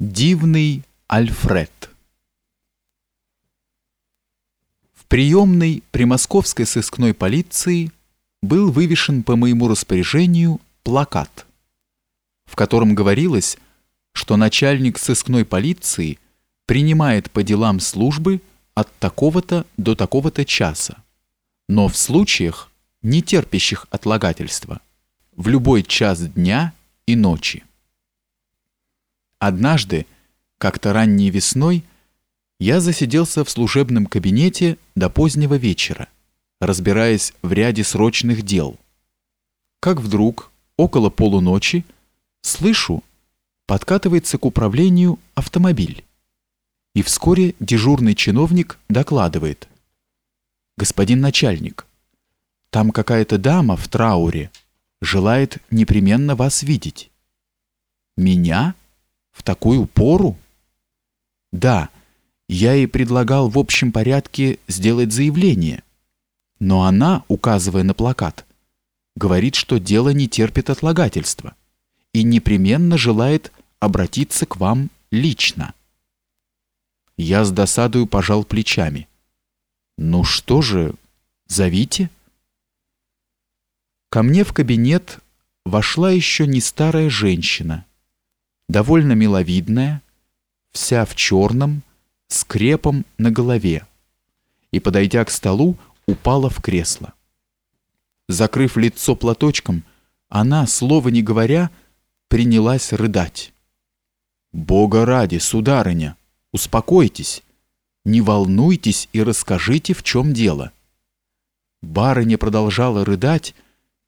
Дивный Альфред В приемной при московской сыскной полиции был вывешен по моему распоряжению плакат, в котором говорилось, что начальник сыскной полиции принимает по делам службы от такого-то до такого-то часа, но в случаях, не терпящих отлагательства, в любой час дня и ночи. Однажды, как-то ранней весной, я засиделся в служебном кабинете до позднего вечера, разбираясь в ряде срочных дел. Как вдруг, около полуночи, слышу, подкатывается к управлению автомобиль. И вскоре дежурный чиновник докладывает. «Господин начальник, там какая-то дама в трауре желает непременно вас видеть». «Меня?» В такую пору? Да, я ей предлагал в общем порядке сделать заявление. Но она, указывая на плакат, говорит, что дело не терпит отлагательства и непременно желает обратиться к вам лично. Я с досадою пожал плечами. Ну что же, зовите. Ко мне в кабинет вошла еще не старая женщина довольно миловидная, вся в черном, с крепом на голове, и, подойдя к столу, упала в кресло. Закрыв лицо платочком, она, слова не говоря, принялась рыдать. «Бога ради, сударыня, успокойтесь, не волнуйтесь и расскажите, в чем дело». Барыня продолжала рыдать,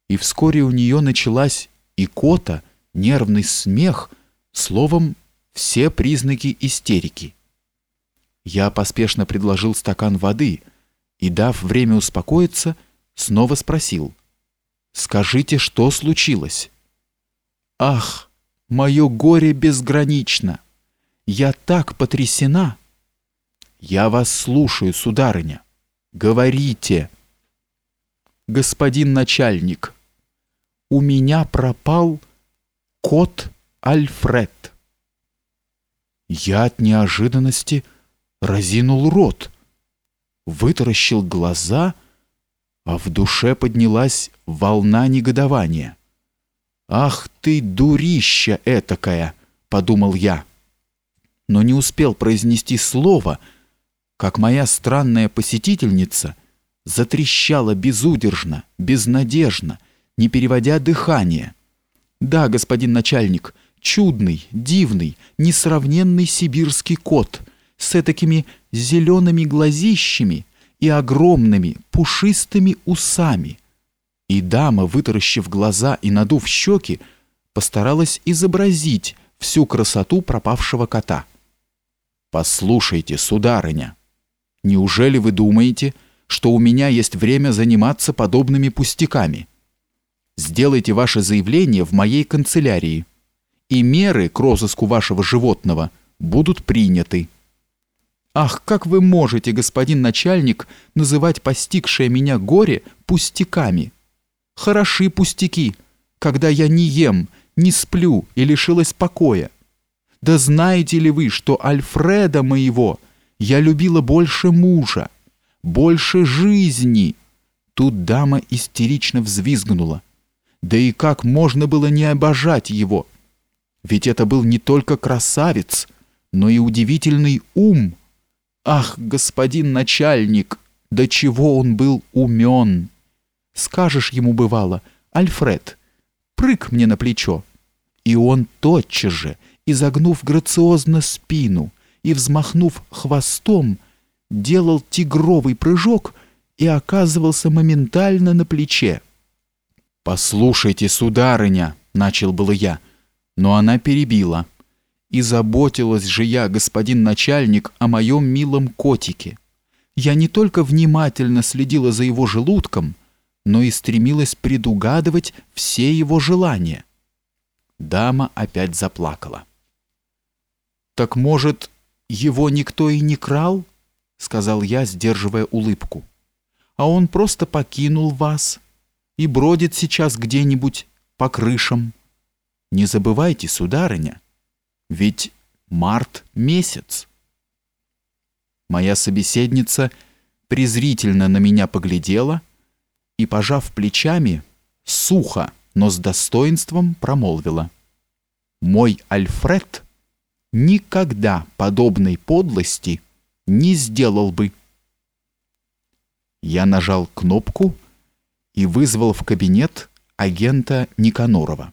и вскоре у нее началась икота, нервный смех — Словом, все признаки истерики. Я поспешно предложил стакан воды и, дав время успокоиться, снова спросил. «Скажите, что случилось?» «Ах, мое горе безгранично! Я так потрясена!» «Я вас слушаю, сударыня. Говорите!» «Господин начальник, у меня пропал кот Альфред. Я от неожиданности разинул рот, вытаращил глаза, а в душе поднялась волна негодования. «Ах ты, дурища этакая!» — подумал я. Но не успел произнести слово, как моя странная посетительница затрещала безудержно, безнадежно, не переводя дыхание. «Да, господин начальник», чудный, дивный, несравненный сибирский кот с такими зелеными глазищами и огромными пушистыми усами. И дама, вытаращив глаза и надув щеки, постаралась изобразить всю красоту пропавшего кота. «Послушайте, сударыня, неужели вы думаете, что у меня есть время заниматься подобными пустяками? Сделайте ваше заявление в моей канцелярии» и меры к розыску вашего животного будут приняты. Ах, как вы можете, господин начальник, называть постигшее меня горе пустяками? Хороши пустяки, когда я не ем, не сплю и лишилась покоя. Да знаете ли вы, что Альфреда моего я любила больше мужа, больше жизни? Тут дама истерично взвизгнула. Да и как можно было не обожать его? Ведь это был не только красавец, но и удивительный ум. Ах, господин начальник, до чего он был умен! Скажешь ему бывало, Альфред, прыг мне на плечо. И он тотчас же, изогнув грациозно спину и взмахнув хвостом, делал тигровый прыжок и оказывался моментально на плече. «Послушайте, сударыня», — начал было я, — но она перебила. И заботилась же я, господин начальник, о моем милом котике. Я не только внимательно следила за его желудком, но и стремилась предугадывать все его желания. Дама опять заплакала. «Так, может, его никто и не крал?» — сказал я, сдерживая улыбку. «А он просто покинул вас и бродит сейчас где-нибудь по крышам». Не забывайте, сударыня, ведь март месяц. Моя собеседница презрительно на меня поглядела и, пожав плечами, сухо, но с достоинством промолвила. «Мой Альфред никогда подобной подлости не сделал бы». Я нажал кнопку и вызвал в кабинет агента Никанорова.